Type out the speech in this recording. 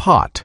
pot.